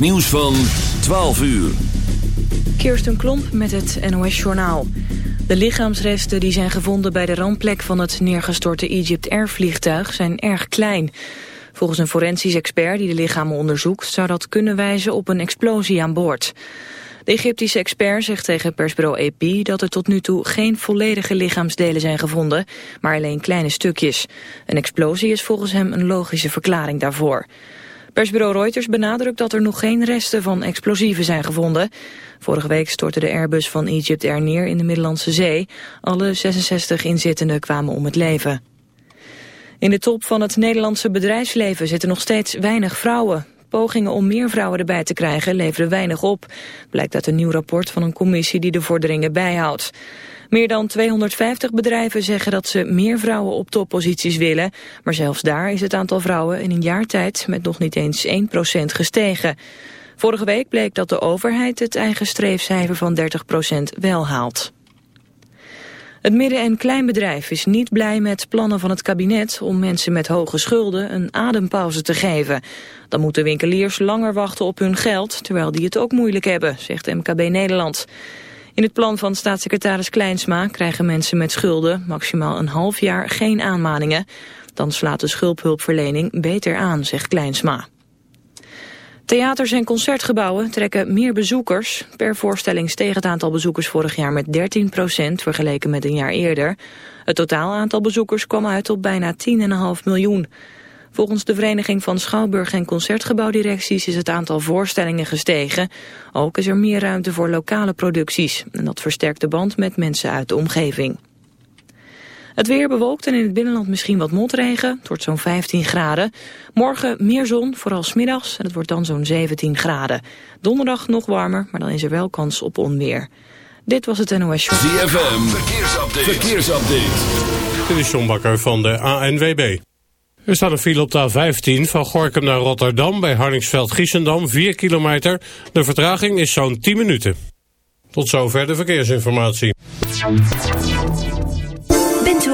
Nieuws van 12 uur. Kirsten Klomp met het NOS-journaal. De lichaamsresten die zijn gevonden bij de rampplek van het neergestorte Egypt Air vliegtuig zijn erg klein. Volgens een forensisch expert die de lichamen onderzoekt zou dat kunnen wijzen op een explosie aan boord. De Egyptische expert zegt tegen persbureau AP dat er tot nu toe geen volledige lichaamsdelen zijn gevonden, maar alleen kleine stukjes. Een explosie is volgens hem een logische verklaring daarvoor. Persbureau Reuters benadrukt dat er nog geen resten van explosieven zijn gevonden. Vorige week stortte de Airbus van Egypt Air neer in de Middellandse Zee. Alle 66 inzittenden kwamen om het leven. In de top van het Nederlandse bedrijfsleven zitten nog steeds weinig vrouwen. Pogingen om meer vrouwen erbij te krijgen leverden weinig op. Blijkt uit een nieuw rapport van een commissie die de vorderingen bijhoudt. Meer dan 250 bedrijven zeggen dat ze meer vrouwen op topposities willen. Maar zelfs daar is het aantal vrouwen in een jaar tijd met nog niet eens 1% gestegen. Vorige week bleek dat de overheid het eigen streefcijfer van 30% wel haalt. Het midden- en kleinbedrijf is niet blij met plannen van het kabinet om mensen met hoge schulden een adempauze te geven. Dan moeten winkeliers langer wachten op hun geld, terwijl die het ook moeilijk hebben, zegt MKB Nederland. In het plan van staatssecretaris Kleinsma krijgen mensen met schulden maximaal een half jaar geen aanmaningen. Dan slaat de schuldhulpverlening beter aan, zegt Kleinsma. Theaters en concertgebouwen trekken meer bezoekers. Per voorstelling steeg het aantal bezoekers vorig jaar met 13% vergeleken met een jaar eerder. Het totaal aantal bezoekers kwam uit op bijna 10,5 miljoen. Volgens de Vereniging van Schouwburg- en Concertgebouwdirecties is het aantal voorstellingen gestegen. Ook is er meer ruimte voor lokale producties. En dat versterkt de band met mensen uit de omgeving. Het weer bewolkt en in het binnenland misschien wat motregen. Het wordt zo'n 15 graden. Morgen meer zon, vooral smiddags. En het wordt dan zo'n 17 graden. Donderdag nog warmer, maar dan is er wel kans op onweer. Dit was het NOS Show. ZFM, verkeersupdate. verkeersupdate. Dit is John Bakker van de ANWB. Er staat een file op de A15 van Gorkum naar Rotterdam... bij Harningsveld-Giessendam, 4 kilometer. De vertraging is zo'n 10 minuten. Tot zover de verkeersinformatie.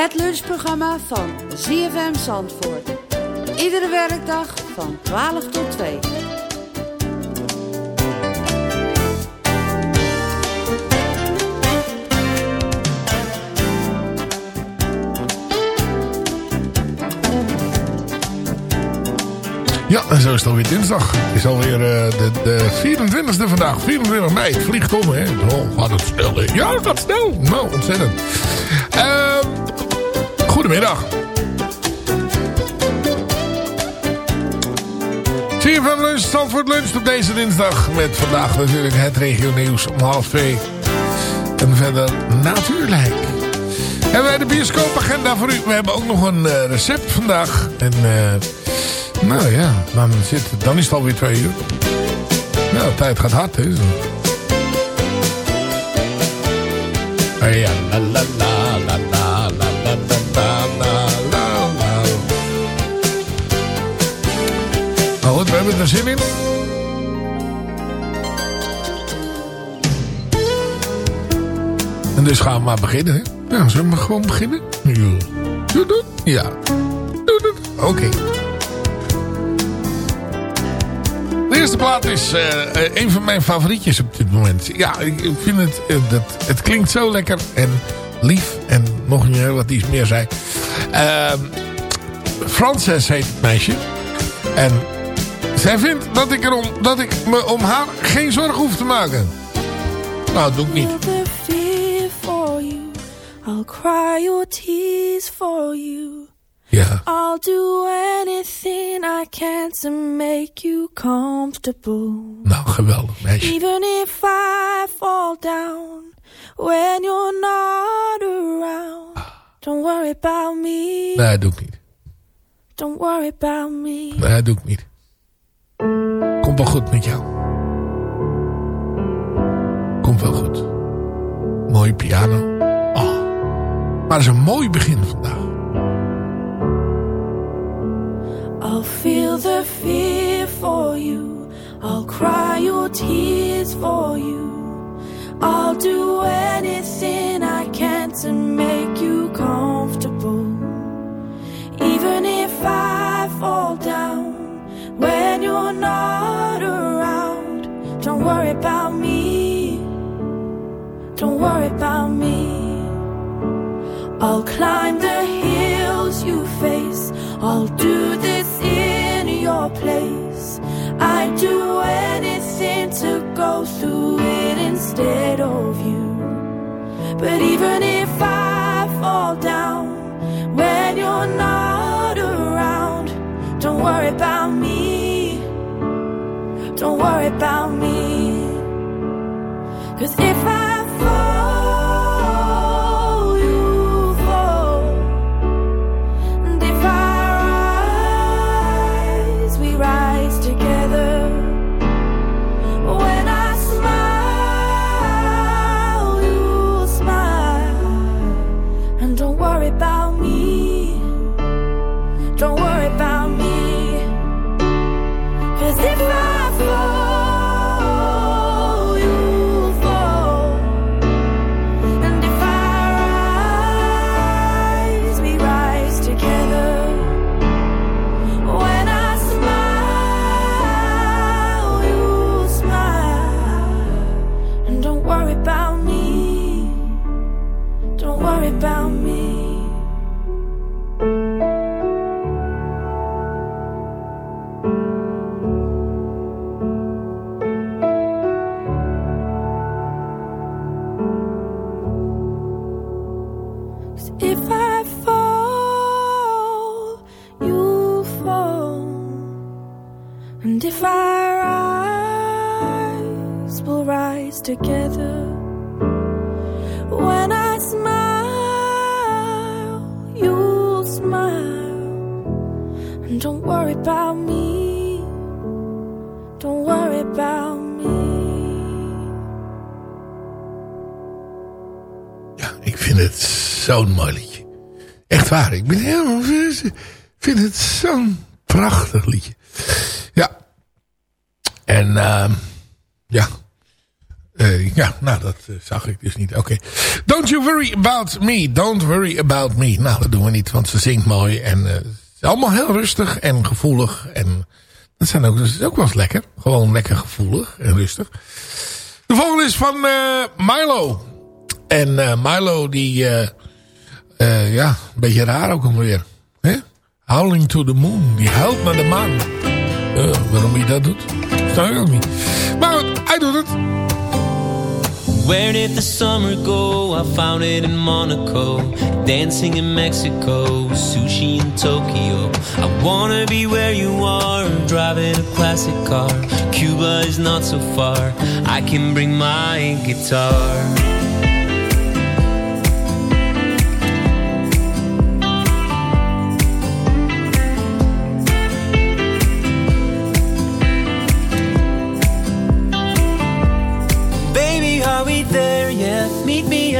Het lunchprogramma van ZFM Zandvoort. Iedere werkdag van 12 tot 2. Ja, en zo is het alweer dinsdag. Het is alweer uh, de, de 24e vandaag. 24 mei. Het vliegt om, hè. Oh, gaat het snel, hè. Ja, het gaat snel. Nou, ontzettend. Ehm Goedemiddag. CFM Lunch, Stanford Lunch op deze dinsdag. Met vandaag natuurlijk het regio nieuws om half twee. En verder natuurlijk. En wij de bioscoopagenda voor u. We hebben ook nog een uh, recept vandaag. En uh, nou ja, dan, zit, dan is het alweer twee uur. Nou, tijd gaat hard, hè. Ja, la la we hebben er zin in. En dus gaan we maar beginnen, hè. Ja, zullen we gewoon beginnen? Doe dat? Ja. Doe dat? Oké. De eerste plaat is uh, een van mijn favorietjes op dit moment. Ja, ik vind het, uh, dat, het klinkt zo lekker en lief. En nog niet wat iets meer zei. Uh, Frances heet het meisje. En zij vindt dat ik, erom, dat ik me om haar geen zorgen hoef te maken. Nou, dat doe ik niet. I'll cry your tears for you. Ja. I'll do anything I can to make you comfortable. Nou, geweldig meisje. Even if I fall down when you're not around. Don't worry about me. Nee, doe ik niet. Don't worry about me. Nee, doe ik niet. Komt wel goed met jou. Komt wel goed. Mooie piano. Oh. Maar het is een mooi begin vandaag. I'll feel the fear for you. I'll cry your tears for you. I'll do anything I can to make you comfortable. Even if I fall down when you're not around. Don't worry about me. Don't worry about me. I'll climb the hills you face. I'll do this in your place. I'd do anything to go through it instead of you. But even if I fall down Don't worry about me. Cause if I zo'n mooi liedje. Echt waar, ik ben helemaal... vind het zo'n prachtig liedje. Ja. En uh, ja. Uh, ja, nou dat uh, zag ik dus niet. Oké. Don't you worry about me. Don't worry about me. Nou, dat doen we niet, want ze zingt mooi. En is allemaal heel rustig en gevoelig. En dat, zijn ook, dat is ook wel eens lekker. Gewoon lekker gevoelig en rustig. De volgende is van Milo. En Milo die... ja, een beetje raar ook alweer. Hè? Howling to the moon. Die huilt naar de maan. waarom hij dat doet, snap ik ook niet. Maar goed, hij doet het. Where did the summer go? I found it in Monaco, dancing in Mexico, sushi in Tokyo. I wanna be where you are, driving a classic car. Cuba is not so far, I can bring my guitar.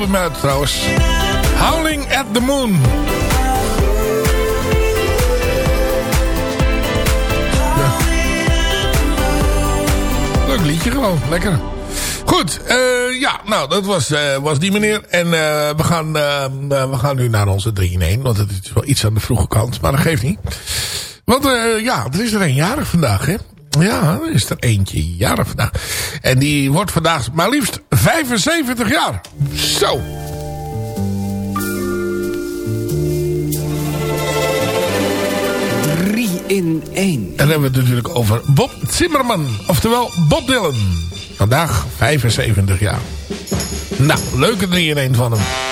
album uit trouwens. Howling at the Moon. Leuk liedje gewoon, lekker. Goed, eh, ja, nou, dat was, eh, was die meneer. En eh, we, gaan, we gaan nu naar onze 3 in 1. Want het is wel iets aan de vroege kant, maar dat geeft niet. Want ja, er is er een jarig vandaag, hè. Ja, er is er eentje jarig vandaag. En die wordt vandaag maar liefst 75 jaar. Zo. Drie in één. En dan hebben we het natuurlijk over Bob Zimmerman. Oftewel Bob Dylan. Vandaag 75 jaar. Nou, leuke 3 in 1 van hem.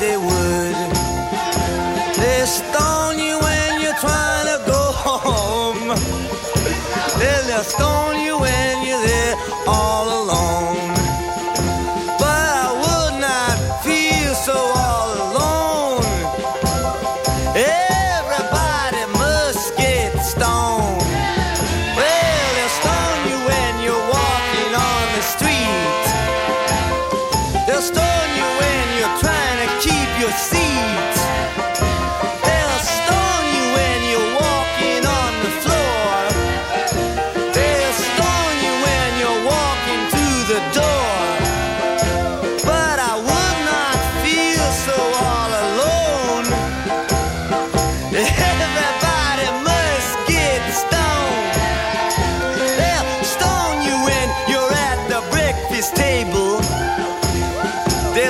they would.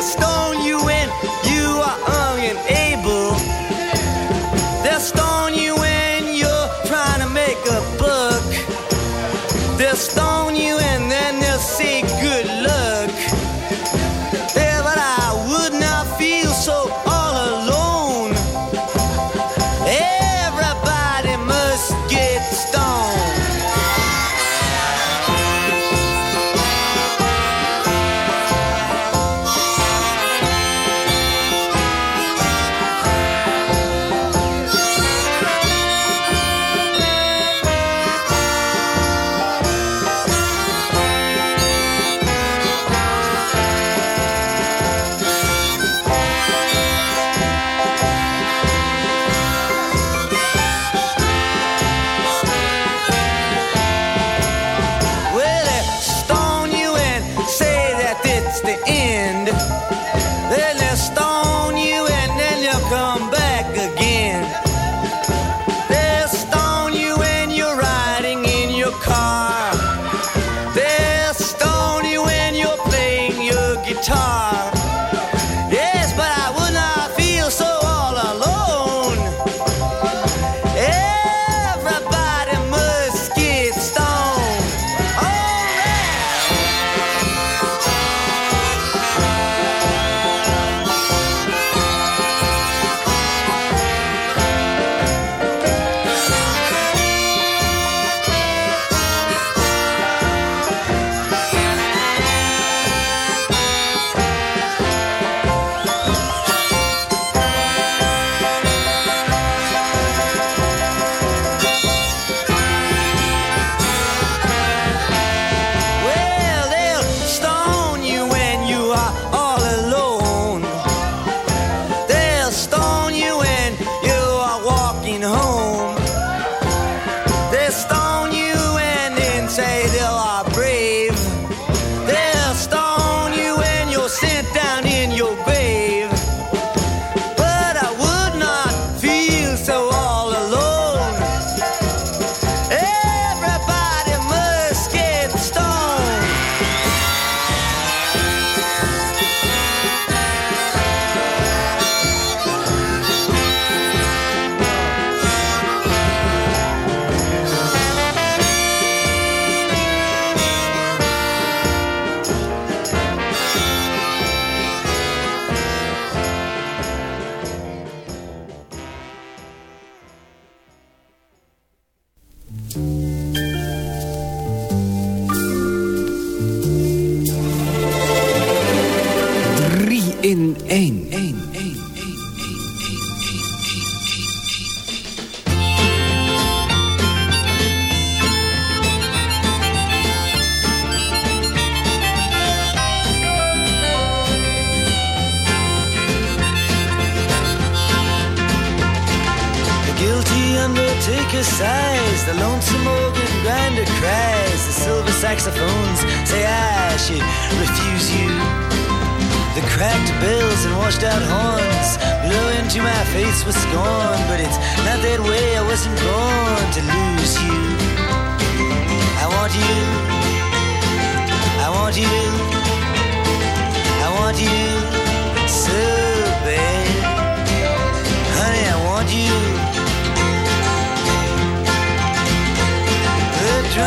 stone you in.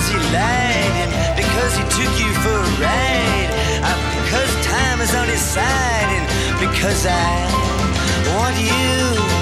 Because he lied and because he took you for a ride. Uh, because time is on his side and because I want you.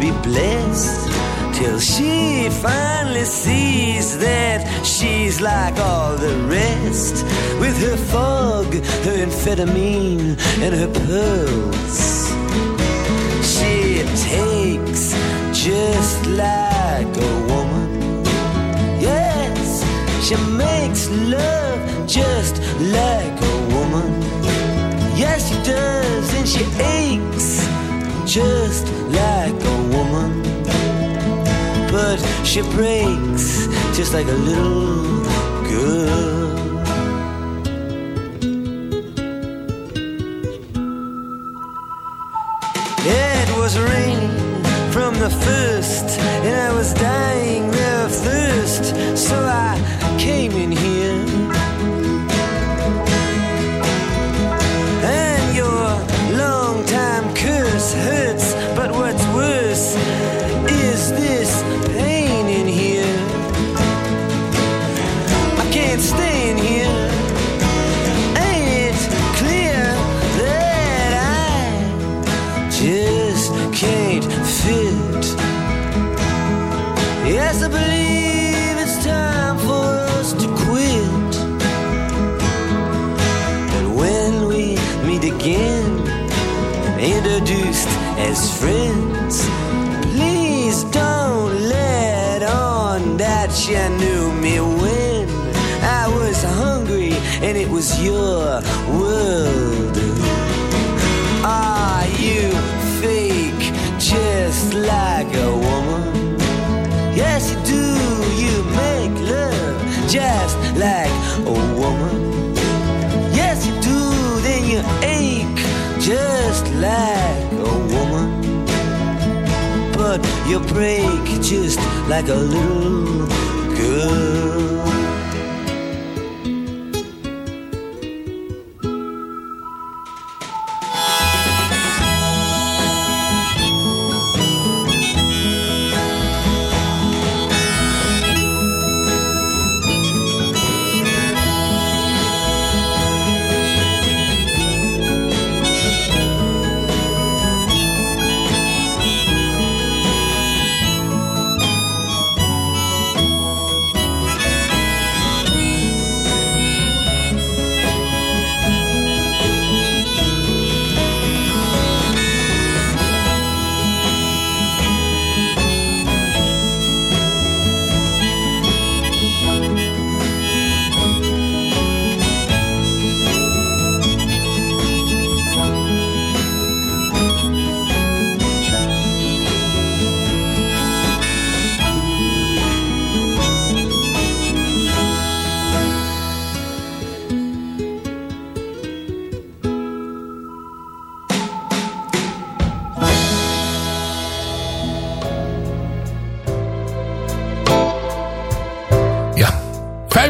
Be blessed till she finally sees that she's like all the rest with her fog, her amphetamine, and her pearls. She takes just like a woman. Yes, she makes love just like a woman. Yes, she does, and she aches just like a woman. But she breaks just like a little girl. It was raining from the first, and I was dying of thirst, so I came in here. Introduced friends, please don't let on that you knew me when I was hungry and it was your world. Are you fake just like a woman? Yes, you do. You make love just like you break just like a little girl.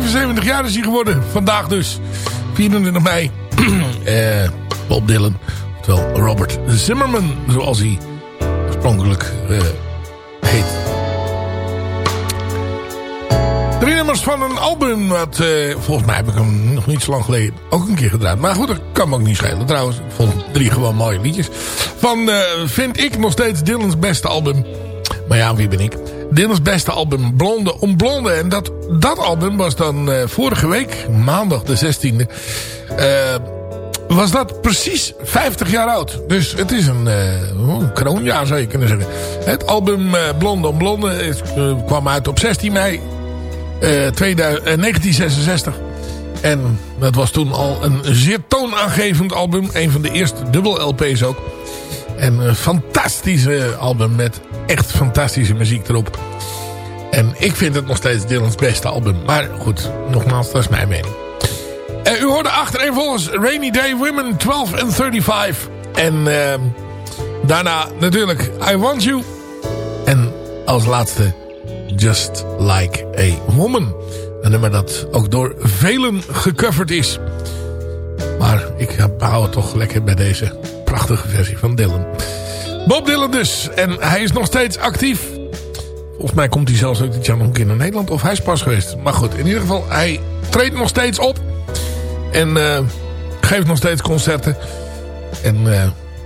75 jaar is hij geworden. Vandaag dus. 24 mei. eh, Bob Dylan. Oftewel Robert Zimmerman. Zoals hij oorspronkelijk eh, heet. Drie nummers van een album. Wat, eh, volgens mij heb ik hem nog niet zo lang geleden ook een keer gedraaid. Maar goed, dat kan me ook niet schelen. Trouwens, ik vond drie gewoon mooie liedjes. Van, eh, vind ik nog steeds Dylan's beste album. Maar ja, wie ben ik? Dylan's beste album Blonde om Blonde. En dat, dat album was dan uh, vorige week, maandag de 16e... was dat precies 50 jaar oud. Dus het is een, een kroonjaar zou je kunnen zeggen. Het album Blonde om Blonde is, kwam uit op 16 mei 2000, 1966. En dat was toen al een zeer toonaangevend album. Een van de eerste dubbel LP's ook. En een fantastische album met echt fantastische muziek erop. En ik vind het nog steeds Dylan's beste album. Maar goed, nogmaals, dat is mijn mening. Uh, u hoorde achtereenvolgens Rainy Day Women 12 and 35. En uh, daarna natuurlijk I Want You. En als laatste Just Like a Woman. Een nummer dat ook door velen gecoverd is. Maar ik hou het toch lekker bij deze prachtige versie van Dylan. Bob Dylan dus. En hij is nog steeds actief. Volgens mij komt hij zelfs ook dit jaar nog een naar Nederland. Of hij is pas geweest. Maar goed, in ieder geval, hij treedt nog steeds op. En uh, geeft nog steeds concerten. En uh,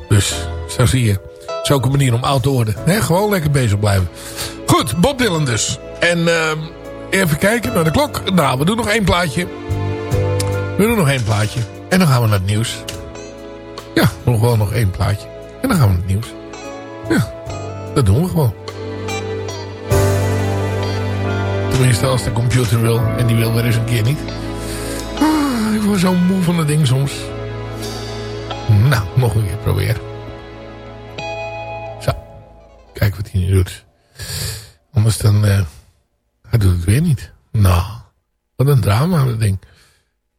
dus, zo zie je. Zulke manier om oud te worden. Nee, gewoon lekker bezig blijven. Goed, Bob Dylan dus. En uh, even kijken naar de klok. Nou, we doen nog één plaatje. We doen nog één plaatje. En dan gaan we naar het nieuws. Ja, nog wel nog één plaatje. En dan gaan we naar het nieuws. Ja, dat doen we gewoon. Tenminste, als de computer wil. En die wil weer eens een keer niet. Ah, ik word zo moe van dat ding soms. Nou, nog een keer proberen. Zo. Kijk wat hij nu doet. Anders dan... Uh, hij doet het weer niet. Nou, wat een drama dat ding.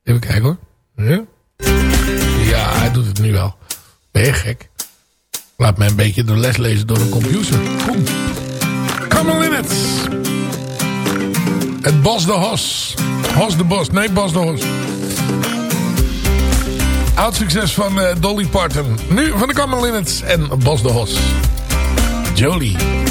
Even kijken hoor. Ja? Ja, hij doet het nu wel. Ben je gek? Laat mij een beetje de les lezen door een computer. Kom. Come on in. Het Bos de Hos. Hos de Bos. Nee, Bos de Hos. Oud succes van uh, Dolly Parton. Nu van de Come Linnets en Bos de Hos. Jolie.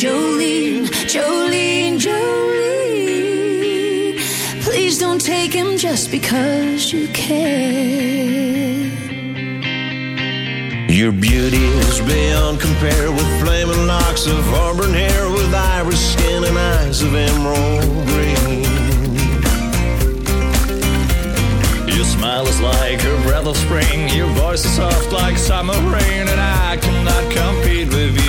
Jolene, Jolene, Jolene. Please don't take him just because you can. Your beauty is beyond compare with flaming locks of auburn hair with iris skin and eyes of emerald green. Your smile is like a breath of spring, your voice is soft like summer rain, and I cannot compete with you,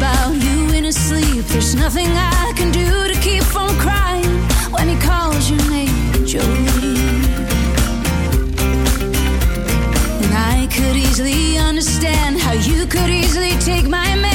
about you in his sleep. There's nothing I can do to keep from crying when he calls your name, Jolene. And I could easily understand how you could easily take my man,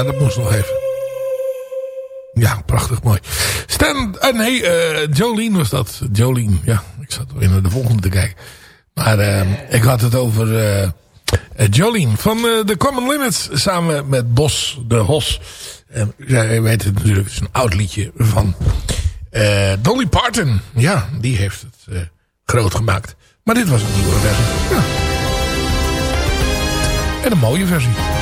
trouwens nog even. Ja, prachtig mooi. Stan, uh, nee, uh, Jolene was dat. Jolene, ja. Ik zat weer naar de volgende te kijken. Maar uh, ik had het over uh, Jolene van de Common Limits. Samen met Bos de Hos. En jij weet het natuurlijk, het is een oud liedje van Dolly Parton. Ja, die heeft het groot gemaakt. Maar dit was een nieuwe versie. Ja. En een mooie versie.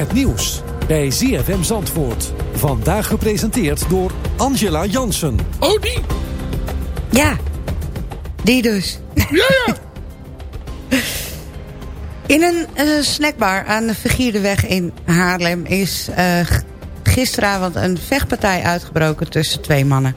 Het nieuws bij ZFM Zandvoort. Vandaag gepresenteerd door Angela Jansen. Oh, die? Ja, die dus. Ja, ja. In een uh, snackbar aan de Vergierderweg in Haarlem... is uh, gisteravond een vechtpartij uitgebroken tussen twee mannen.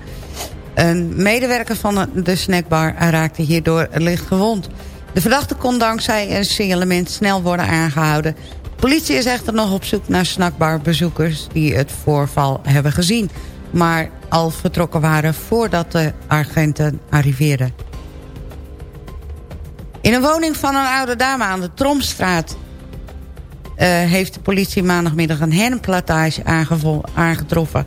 Een medewerker van de snackbar raakte hierdoor licht gewond. De verdachte kon dankzij een signalement snel worden aangehouden. Politie is echter nog op zoek naar snackbarbezoekers die het voorval hebben gezien. Maar al vertrokken waren voordat de agenten arriveerden. In een woning van een oude dame aan de Tromstraat... Uh, heeft de politie maandagmiddag een hennenplantage aangetroffen.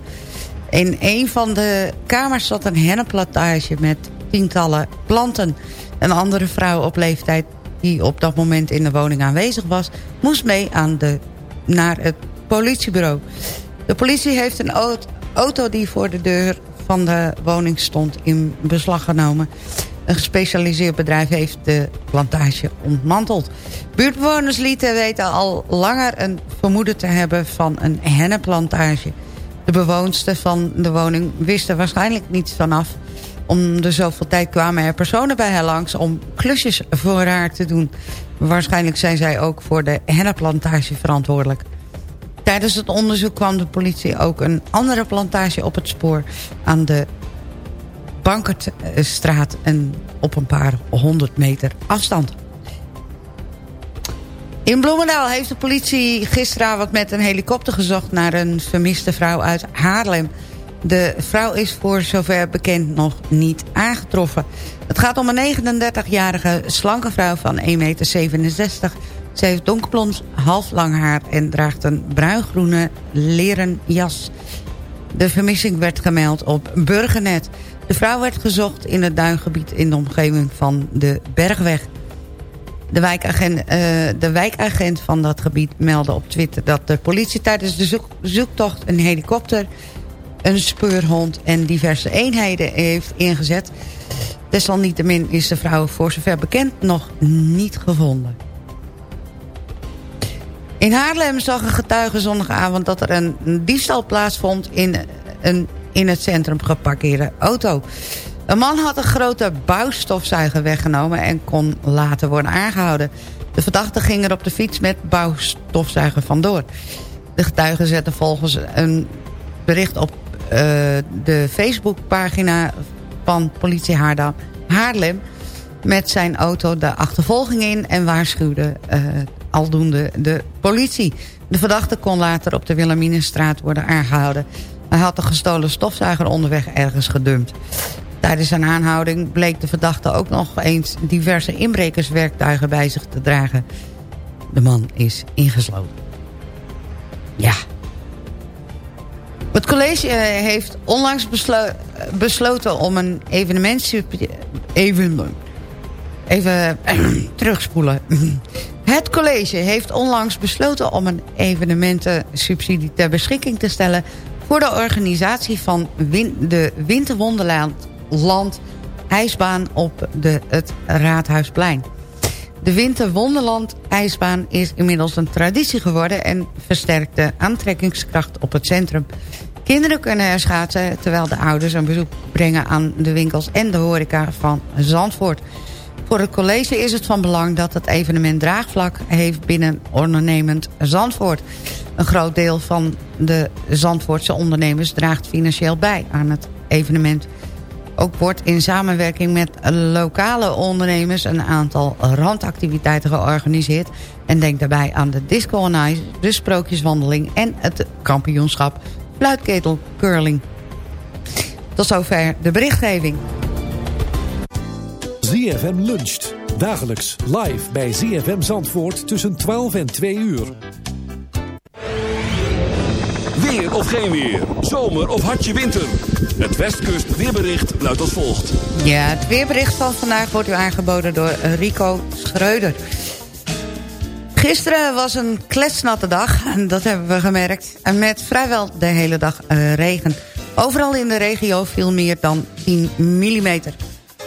In een van de kamers zat een hennenplantage met tientallen planten. Een andere vrouw op leeftijd die op dat moment in de woning aanwezig was... moest mee aan de, naar het politiebureau. De politie heeft een auto die voor de deur van de woning stond in beslag genomen. Een gespecialiseerd bedrijf heeft de plantage ontmanteld. Buurtbewoners lieten weten al langer een vermoeden te hebben van een hennenplantage. De bewoonster van de woning wist er waarschijnlijk niets vanaf. Om de zoveel tijd kwamen er personen bij haar langs om klusjes voor haar te doen. Waarschijnlijk zijn zij ook voor de hennenplantage verantwoordelijk. Tijdens het onderzoek kwam de politie ook een andere plantage op het spoor... aan de Bankertstraat en op een paar honderd meter afstand. In Bloemendaal heeft de politie gisteravond met een helikopter gezocht... naar een vermiste vrouw uit Haarlem. De vrouw is voor zover bekend nog niet aangetroffen. Het gaat om een 39-jarige slanke vrouw van 1,67 meter. Ze heeft donkerblond, half lang haar en draagt een bruingroene leren jas. De vermissing werd gemeld op Burgernet. De vrouw werd gezocht in het duingebied in de omgeving van de Bergweg. De wijkagent, uh, de wijkagent van dat gebied meldde op Twitter... dat de politie tijdens de zoek, zoektocht een helikopter... een speurhond en diverse eenheden heeft ingezet. Desalniettemin is de vrouw voor zover bekend nog niet gevonden. In Haarlem zag een getuige zondagavond dat er een diefstal plaatsvond... in een in het centrum geparkeerde auto. Een man had een grote bouwstofzuiger weggenomen en kon later worden aangehouden. De verdachte ging er op de fiets met bouwstofzuiger vandoor. De getuige zette volgens een bericht op de Facebookpagina van politie Haarlem... met zijn auto de achtervolging in en waarschuwde uh, aldoende de politie. De verdachte kon later op de Wilhelminastraat worden aangehouden. Hij had de gestolen stofzuiger onderweg ergens gedumpt. Tijdens zijn aanhouding bleek de verdachte ook nog eens diverse inbrekerswerktuigen bij zich te dragen. De man is ingesloten. Ja. College eh, heeft onlangs besloten om een evenement... Even, even terugspoelen. Het college heeft onlangs besloten om een evenementensubsidie ter beschikking te stellen voor de organisatie van de Winterwonderland Land ijsbaan op de, het Raadhuisplein. De Winterwonderland ijsbaan is inmiddels een traditie geworden... en versterkt de aantrekkingskracht op het centrum. Kinderen kunnen schaatsen terwijl de ouders een bezoek brengen... aan de winkels en de horeca van Zandvoort. Voor het college is het van belang dat het evenement draagvlak heeft binnen ondernemend Zandvoort. Een groot deel van de Zandvoortse ondernemers draagt financieel bij aan het evenement. Ook wordt in samenwerking met lokale ondernemers een aantal randactiviteiten georganiseerd. En denk daarbij aan de Disco on de Sprookjeswandeling en het kampioenschap Fluitketel Curling. Tot zover de berichtgeving. ZFM luncht. Dagelijks live bij ZFM Zandvoort tussen 12 en 2 uur. Weer of geen weer. Zomer of hartje winter. Het Westkust weerbericht luidt als volgt. Ja, het weerbericht van vandaag wordt u aangeboden door Rico Schreuder. Gisteren was een kletsnatte dag, en dat hebben we gemerkt. En met vrijwel de hele dag uh, regen. Overal in de regio viel meer dan 10 mm.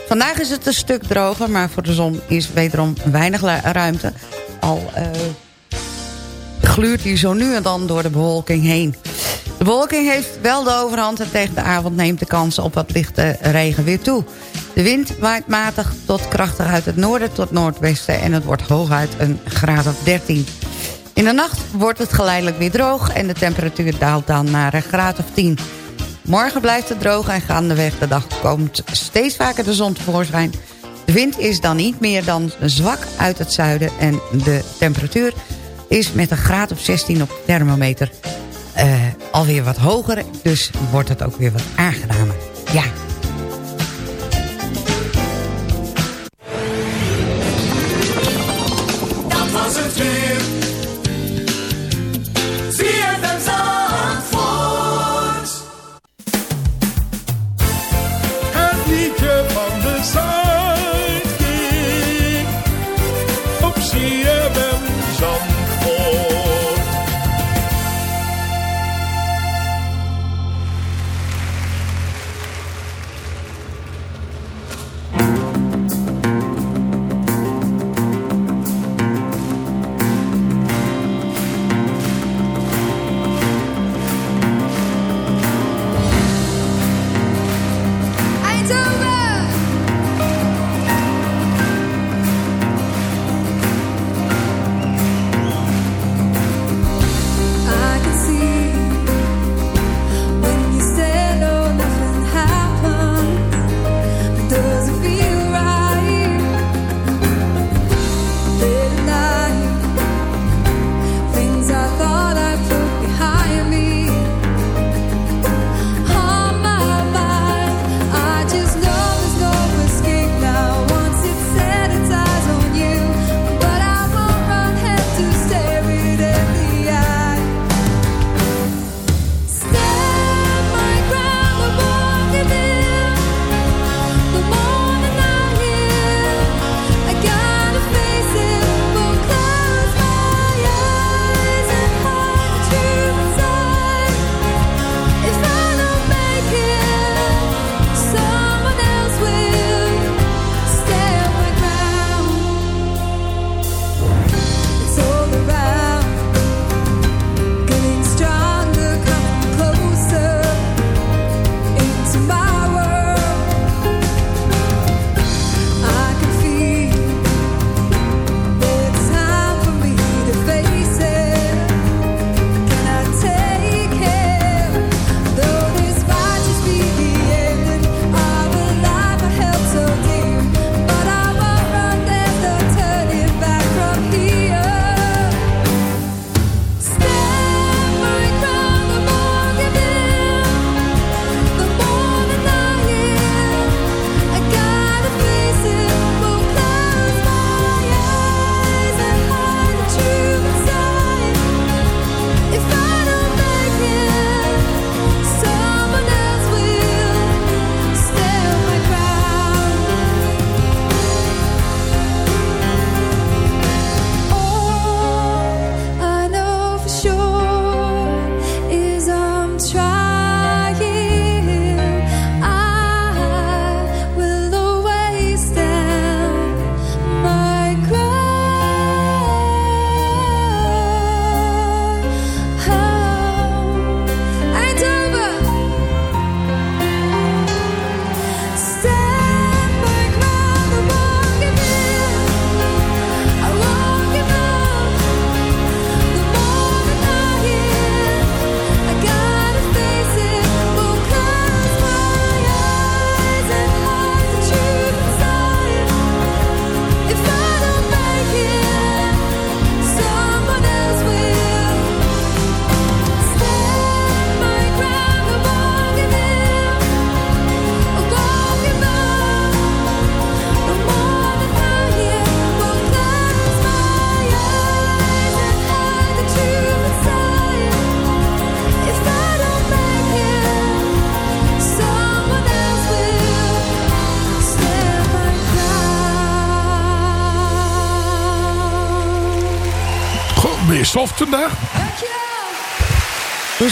Vandaag is het een stuk droger, maar voor de zon is wederom weinig ruimte. Al uh, gluurt hij zo nu en dan door de bewolking heen. De bewolking heeft wel de overhand en tegen de avond neemt de kans op wat lichte regen weer toe. De wind waait matig tot krachtig uit het noorden tot noordwesten... en het wordt hooguit een graad of 13. In de nacht wordt het geleidelijk weer droog... en de temperatuur daalt dan naar een graad of 10. Morgen blijft het droog en gaandeweg de dag komt steeds vaker de zon tevoorschijn. De wind is dan niet meer dan zwak uit het zuiden... en de temperatuur is met een graad of 16 op de thermometer uh, alweer wat hoger. Dus wordt het ook weer wat aangenamer. Ja.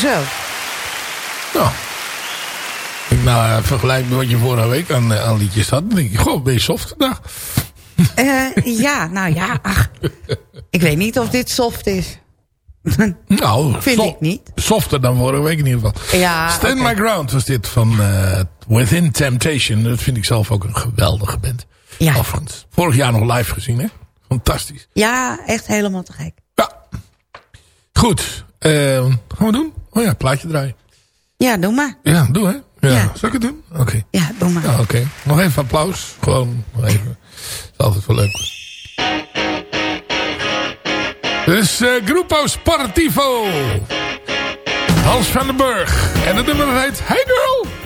Hoezo? Nou. Ik nou vergelijk met wat je vorige week aan, eh, aan liedjes had. Dan denk ik, goh, ben je soft vandaag? Eh, ja, nou ja, ach. Ik weet niet of dit soft is. Nou, Vind ik niet. Softer dan vorige week in ieder geval. Ja, Stand. My Ground was dit van eh, Within Temptation. Dat vind ik zelf ook een geweldige band. Ja. Vorig jaar nog live gezien, hè? Fantastisch. Ja, echt helemaal te gek. Goed. eh, gaan we doen? Oh ja, plaatje draaien. Ja, doe maar. Ja, doe hè. Ja. Ja. Zal ik het doen? Oké. Ja, doe maar. Ja, Oké. Nog even applaus. Gewoon nog even. is altijd wel leuk. Dus eh Grupo Sportivo. Hans van den Burg. En het nummer heet Hey Girl.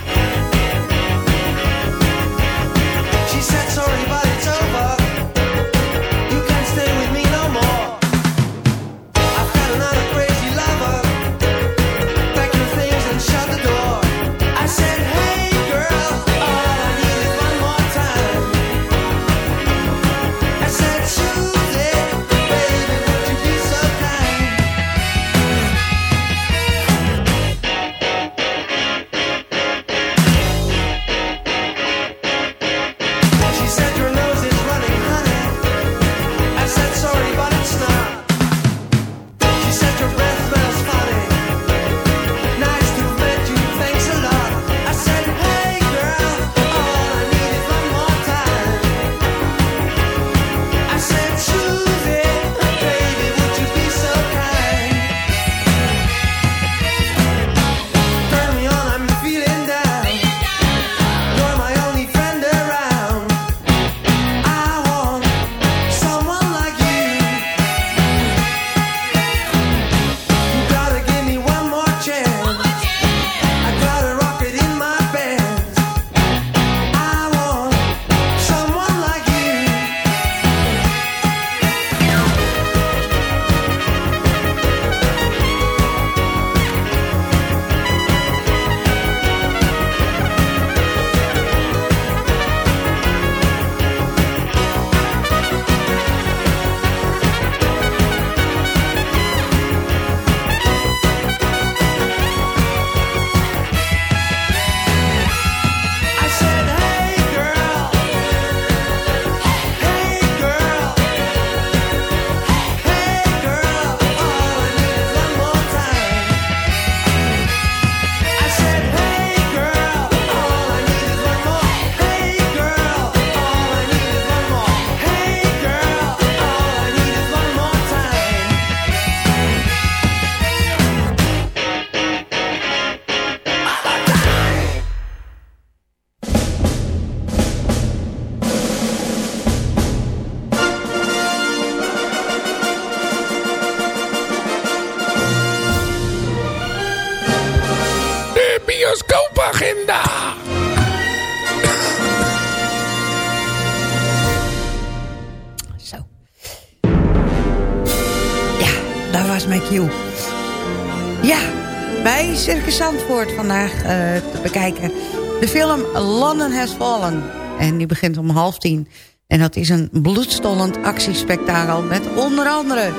Eh, te bekijken. De film London Has Fallen. En die begint om half tien. En dat is een bloedstollend actiespektakel met onder andere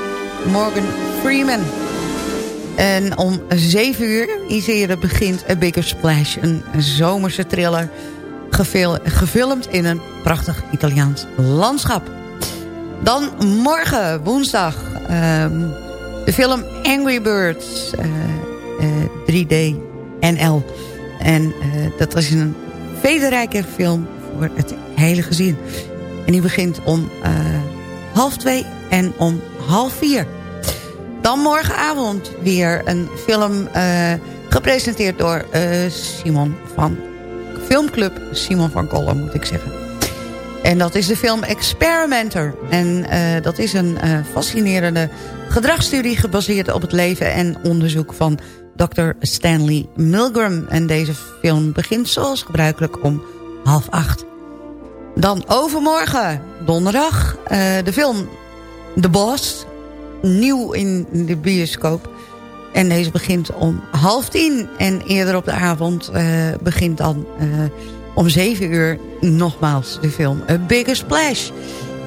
Morgan Freeman. En om zeven uur, eerder, begint A Bigger Splash. Een zomerse thriller, gefil- gefilmd in een prachtig Italiaans landschap. Dan morgen, woensdag, ehm, de film Angry Birds eh, eh, 3D NL. En eh, dat is een vederijke film voor het hele gezin. En die begint om eh, half twee en om half vier. Dan morgenavond weer een film eh, gepresenteerd door Simon van... Filmclub Simon van Kollen, moet ik zeggen. En dat is de film Experimenter. En dat is een fascinerende gedragsstudie gebaseerd op het leven en onderzoek van Dr. Stanley Milgram. En deze film begint zoals gebruikelijk om half acht. Dan overmorgen, donderdag, eh, de film The Boss. Nieuw in de bioscoop. En deze begint om half tien. En eerder op de avond eh, begint dan eh, om zeven uur nogmaals de film A Bigger Splash.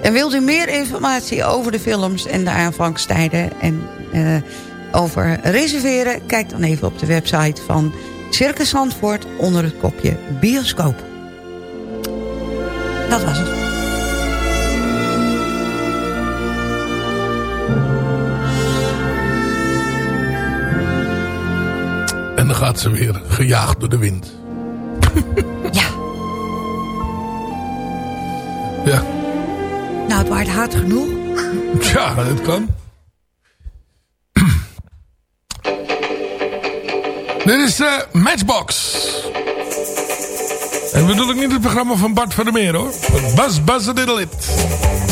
En wilt u meer informatie over de films en de aanvangstijden... en over reserveren... kijk dan even op de website van Circus Zandvoort... onder het kopje bioscoop. Dat was het. En dan gaat ze weer, gejaagd door de wind. ja. Ja. Nou, het waard hard genoeg. Ja, dat kan. Dit is uh, Matchbox. En bedoel ik niet het programma van Bart van der Meer hoor. Buzz Buzz Diddle It.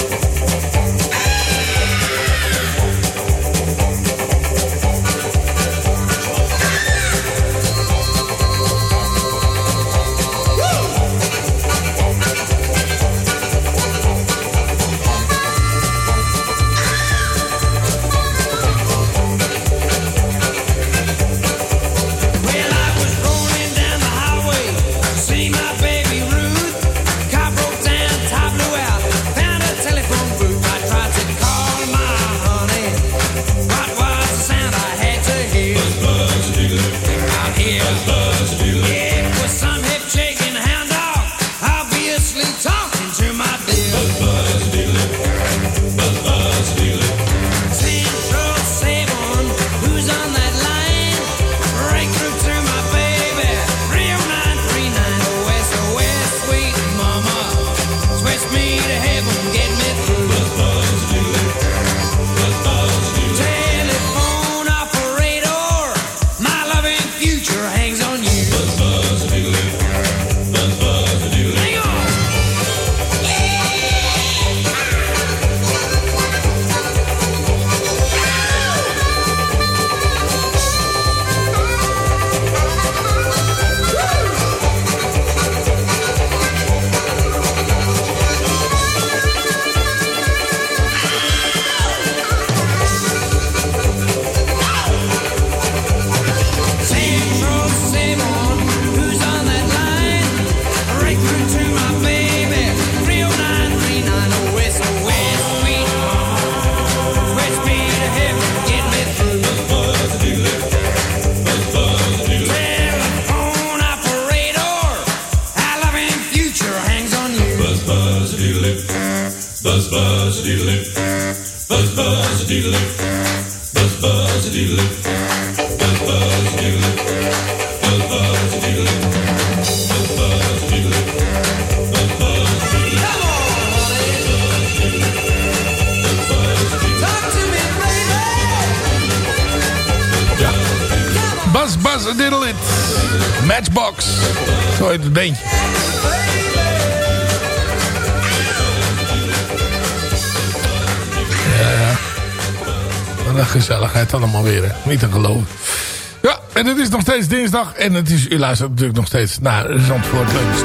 En het is, u luistert natuurlijk nog steeds naar Zandvoort Lunch.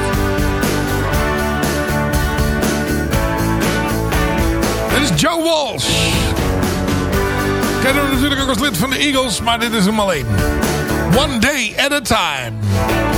Dit is Joe Walsh. Kennen we natuurlijk ook als lid van de Eagles, maar dit is hem alleen. One day at a time.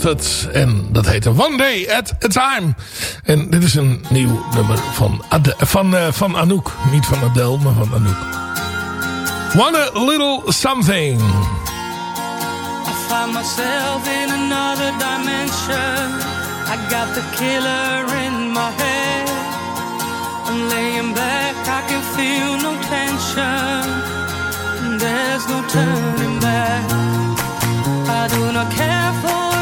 Dat. En dat heette One Day at a Time. En dit is een nieuw nummer van, Ade van, uh, van Anouk. Niet van Adele, maar van Anouk. One a Little Something. I find myself in another dimension. I got the killer in my head. I'm laying back, I can feel no tension. There's no turning back. I do not care for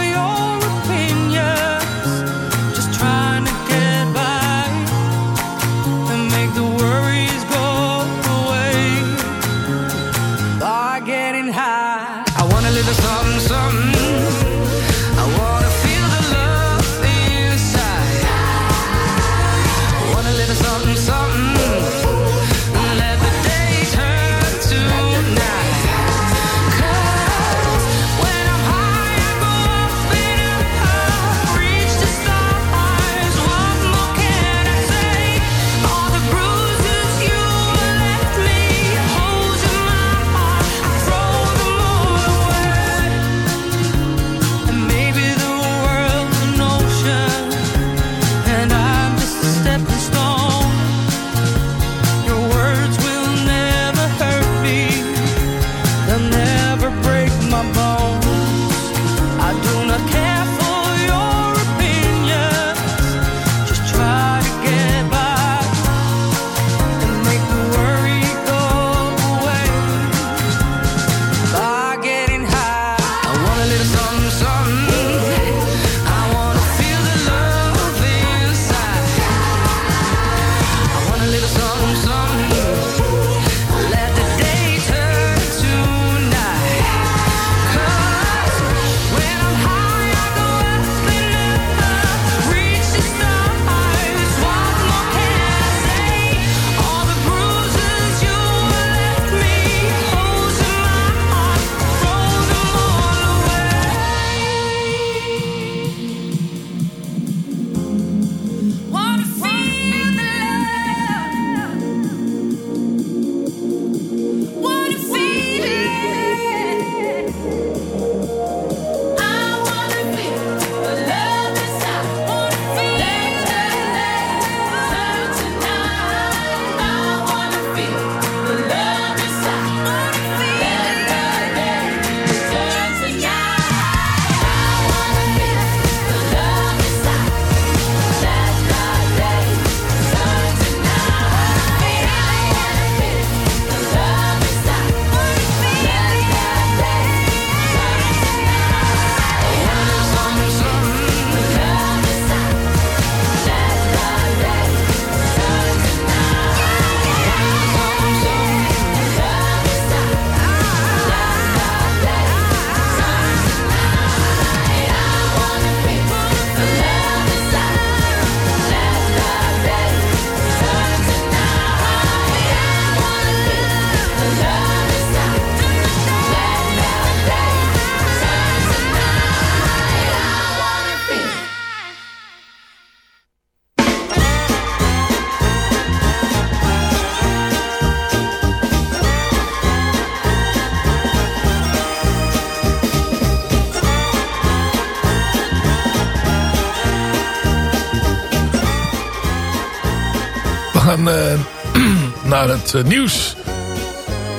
eh, naar het eh, nieuws.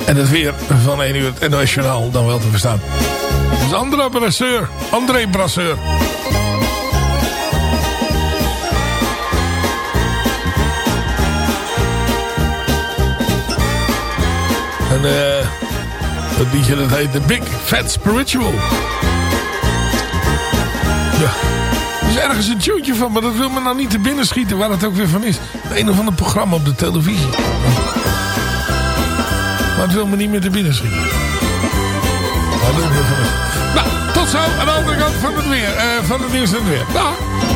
En het weer van 1 uur het NOS Journaal dan wel te verstaan. Is André Brasseur. André Brasseur. En eh dat liedje dat heet The Big Fat Spiritual. Ja. Is ergens een tuentje van, maar dat wil me nou niet te binnen schieten waar het ook weer van is. Een of ander programma op de televisie. Maar het wil me niet meer te binnen schieten. Wil ik weer van is. Nou, tot zo aan de andere kant van het weer. eh, van het nieuws en het weer. Dag.